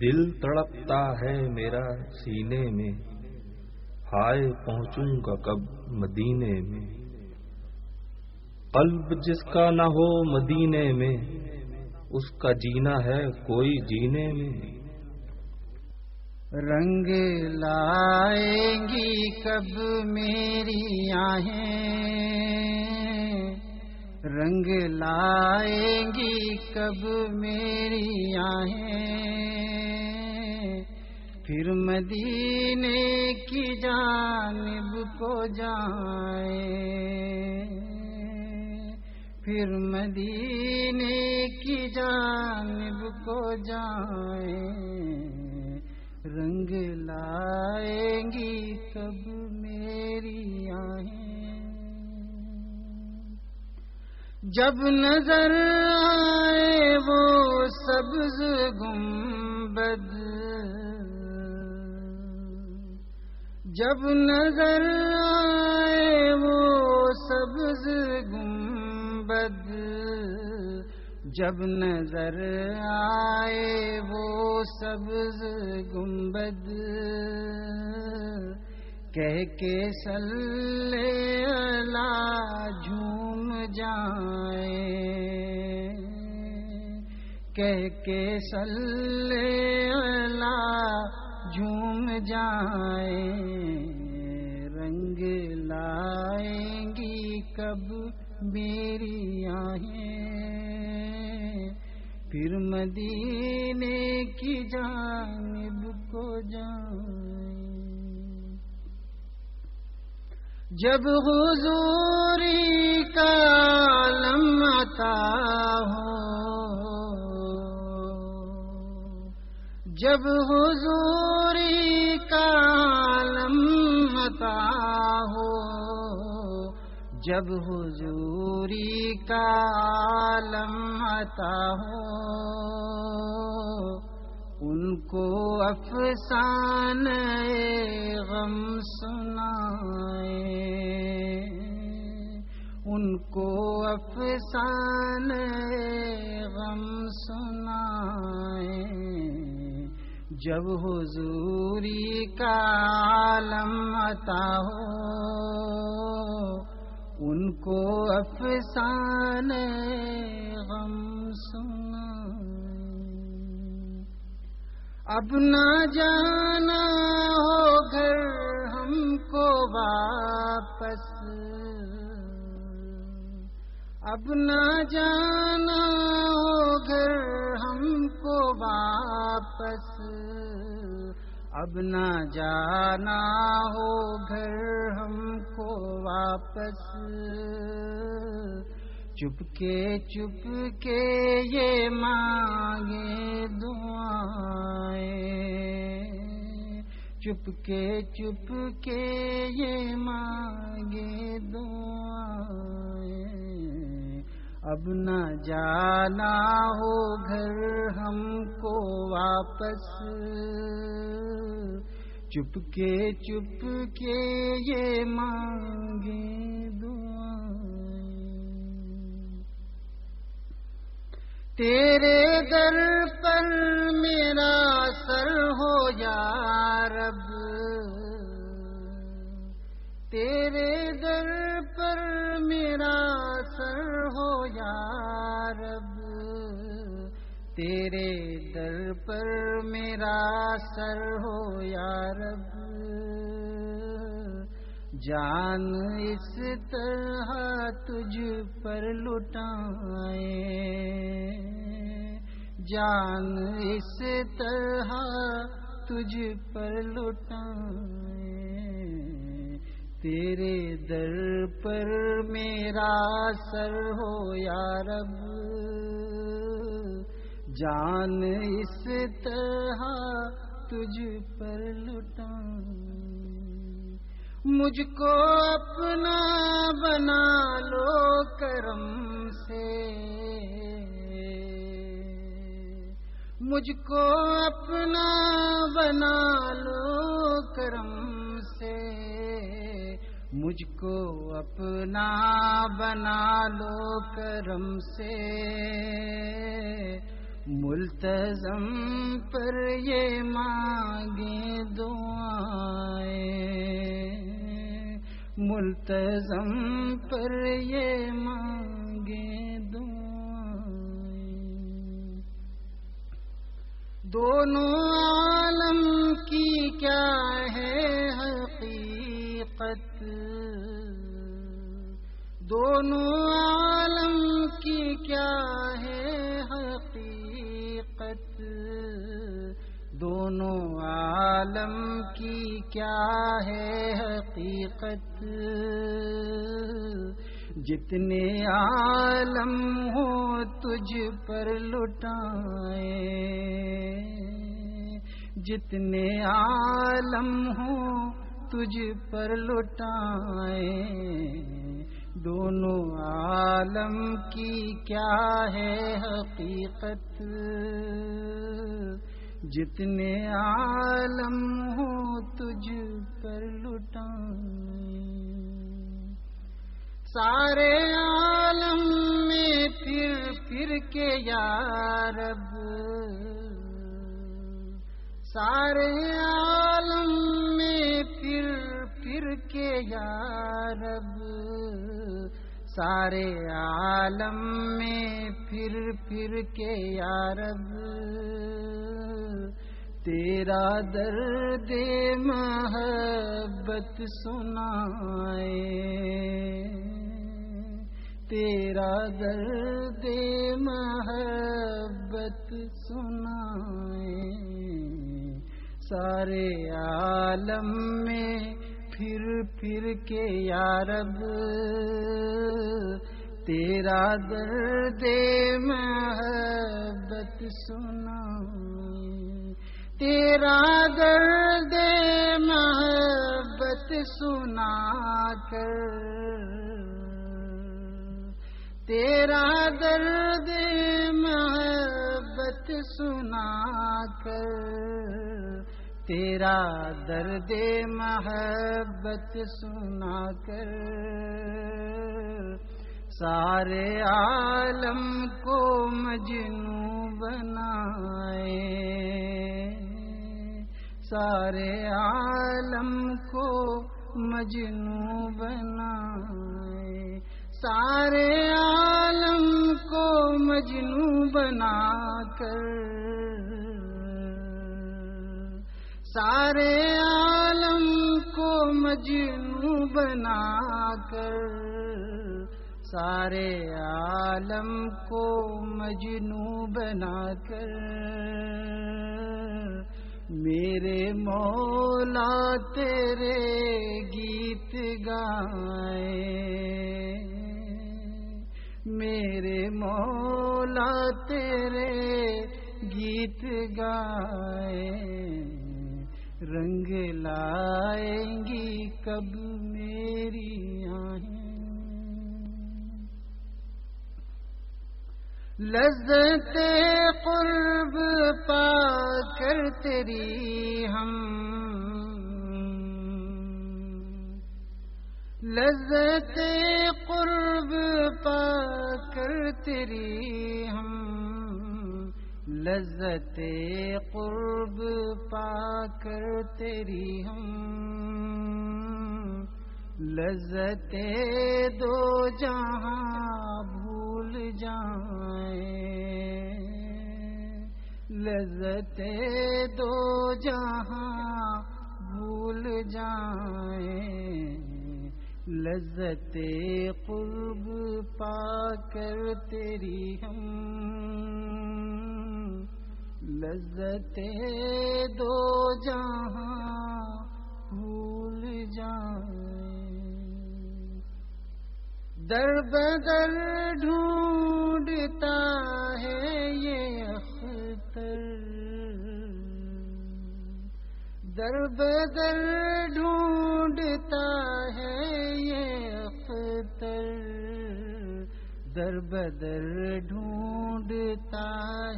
دل تڑپتا ہے میرا سینے میں۔ ہائے، پہنچوں گا کب مدینے میں۔ قلب جس کا نہ ہو مدینے میں، اس کا جینا ہے کوئی جینے میں۔ رنگ لائیں گی کب میری آہیں؟ رنگ لائیں گی کب میری آہیں؟ پھر مدینے کی جانب کو جائیں۔ پھر مدینے کی جانب کو جائیں۔ رنگ لائیں گی کب میری آہیں۔ جب نظر آئے وہ سبز گنبد جب نظر آئے وہ سبز گنبد، جب نظر آئے وہ سبز گنبد، کہہ کے سلے اللہ جھوم جائے۔ کہہ کے سلے اللہ جھوم جائے رنگ لائیں گی کب میری آہیں۔ پھر مدینے کی جانب کو جائیں۔ جب حضوری کا لمتا ہو، جب حضوری ہو جب حضوری کا لمتا ہو ان کو افسان غم سنائے ان کو افسان غم سنائے جب حضوری کا عالم عطا ہو ان کو افسان غم سنائے اب نہ جانا ہو گھر ہم کو واپس۔ اب نہ جانا ہو گھر ہم کو واپس۔ اب نہ جانا ہو گھر ہم کو واپس۔ چپ کے چپ کے یہ مانگے دعائیں۔ چپ کے چپ کے یہ مانگے دعائیں۔ اب نہ جانا ہو گھر ہم کو واپس۔ چپ کے چپ کے یہ مانگے دعائیں تیرے در پر میرا سر ہو یا رب۔ تیرے در پر میرا سر ہو یا رب تیرے در پر میرا سر ہو یا رب۔ جان اس طرح تجھ پر لٹائے جان اس طرح تجھ پر لٹائے تیرے در پر میرا سر ہو یا رب۔ جان اس طرح تجھ پر لٹائے مجھ کو اپنا بنا لو کرم سے۔ مجھ کو اپنا بنا لو کرم سے۔ مجھ کو اپنا بنا لو کرم سے۔ ملتظم پر یہ مانگے دعائیں۔ ملتظم پر یہ مانگے دعائیں۔ دونوں عالم کی کیا ہے حقیقت؟ دونوں عالم کی کیا دونوں عالم کی کیا ہے حقیقت؟ جتنے عالم ہو تجھ پر لٹائے جتنے عالم ہو تجھ پر لٹائے دونوں عالم کی کیا ہے حقیقت؟ جتنے عالم ہو تجھ پر لٹائیں سارے عالم میں پھر پھر کے یارب سارے عالم میں پھر پھر کے یارب سارے عالم میں پھر پھر کے یارب تیرا درد محبت سنائے۔ تیرا درد محبت سنائے۔ سارے عالم میں پھر پھر کے یارب تیرا درد محبت سنا تیرا درد محبت سنا کر۔ تیرا درد محبت سنا کر۔ تیرا درد محبت سنا کر۔ سارے عالم کو مجنو بنائے۔ سارے عالم کو مجنو بنائے۔ سارے عالم کو مجنو بنا کر۔ سارے عالم کو مجنو بنا کر۔ سارے عالم کو مجنو بنا کر۔ میرے مولا تیرے گیت گائے۔ میرے مولا تیرے گیت گائے۔ رنگ لائیں گی کب میری لذت قرب پا کر تیری ہم۔ لذت قرب پا کر تیری ہم۔ لذت قرب پا کر تیری ہم۔ لذت دو جہاں بھول جائیں۔ لذت دو جہاں بھول جائیں۔ لذت قرب پا کر تیری ہم۔ لذت دو جہاں بھول جائیں۔ در بدر ڈھونڈتا در بدر ڈھونڈتا ہے یہ اختر۔ در بدر ڈھونڈتا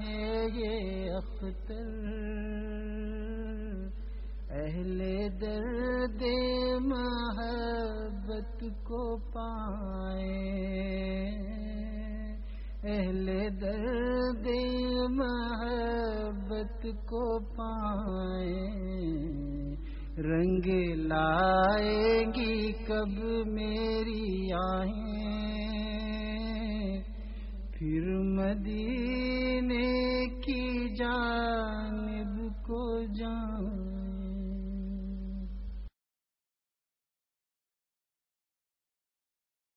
ہے یہ اختر۔ رنگ لائے گی کب میری آہیں؟ پھر مدینے کی جان